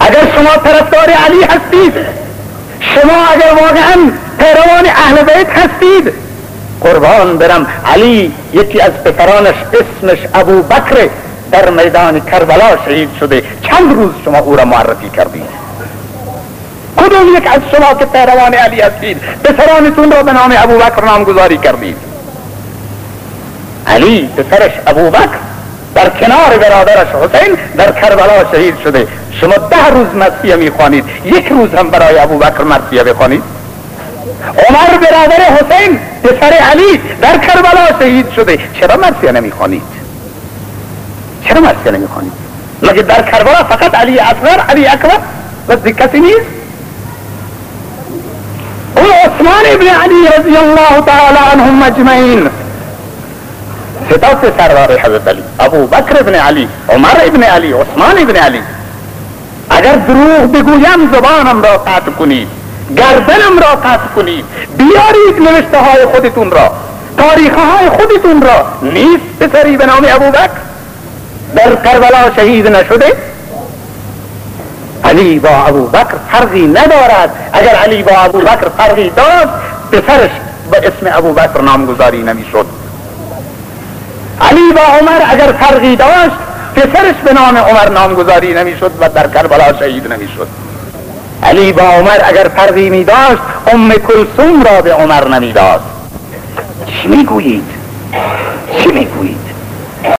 اگر شما طرفدار علی هستید شما اگر واقعا پیروان اهل بیت هستید قربان برم علی یکی از پسرانش اسمش ابو بکر در میدان کربلا شهید شده. چند روز شما او را معرفی کردید کدوم یک از شما که پیروان علی هستید پسرانتون را به نام ابو بکر نامگذاری کردید؟ علی پسرش ابو بکر. در کنار برادرش حسین در کربلا شهید شده. شما ده روز مرسیه می‌خوانید. یک روز هم برای ابو بکر مرسیه بخوانید. عمر برادر حسین پسر علی در کربلا شهید شده. چرا مرسیه نمی‌خوانید؟ چرا مرسیه نمی‌خوانید؟ مگه در کربلا فقط علی اصغر علی اکبر بس کسی نیست؟ او عثمان ابن علی رضی الله تعالی عنهم اجمعین ستاس سرور حضرت علی ابو بکر ابن علی عمر ابن علی عثمان ابن علی. اگر دروغ بگویم زبانم را قطع کنید گردنم را قطع کنید بیارید نوشته های خودتون را تاریخ های خودتون را. نیست پسری به نام ابو بکر. در کربلا شهید نشده. علی با ابو بکر فرقی ندارد. اگر علی با ابو بکر فرقی داشت پسرش به اسم ابو بکر نامگذاری نمی‌شد. علی با عمر اگر فرقی داشت پسرش به نام عمر نامگذاری نمی‌شد و در کربلا شهید نمی‌شد. علی با عمر اگر فرقی می داشت ام کلثوم را به عمر نمی داشت چی می‌گویید؟ چی می‌گویید؟